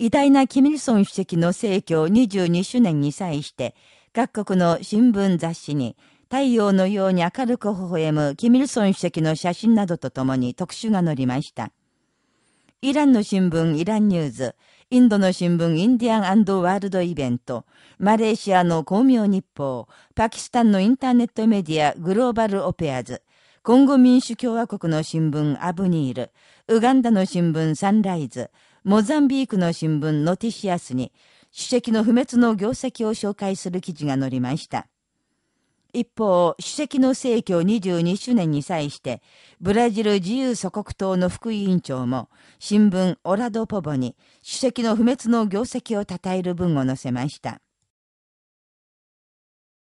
偉大なキミルソン主席の逝去22周年に際して、各国の新聞雑誌に、太陽のように明るく微笑むキミルソン主席の写真などとともに特集が載りました。イランの新聞イランニューズ、インドの新聞インディアンワールドイベント、マレーシアの公明日報、パキスタンのインターネットメディアグローバルオペアズ、コンゴ民主共和国の新聞アブニール、ウガンダの新聞サンライズ、モザンビークの新聞ノティシアスに、主席の不滅の業績を紹介する記事が載りました。一方、主席の逝去22周年に際して、ブラジル自由祖国党の副委員長も、新聞オラドポボに、主席の不滅の業績を称える文を載せました。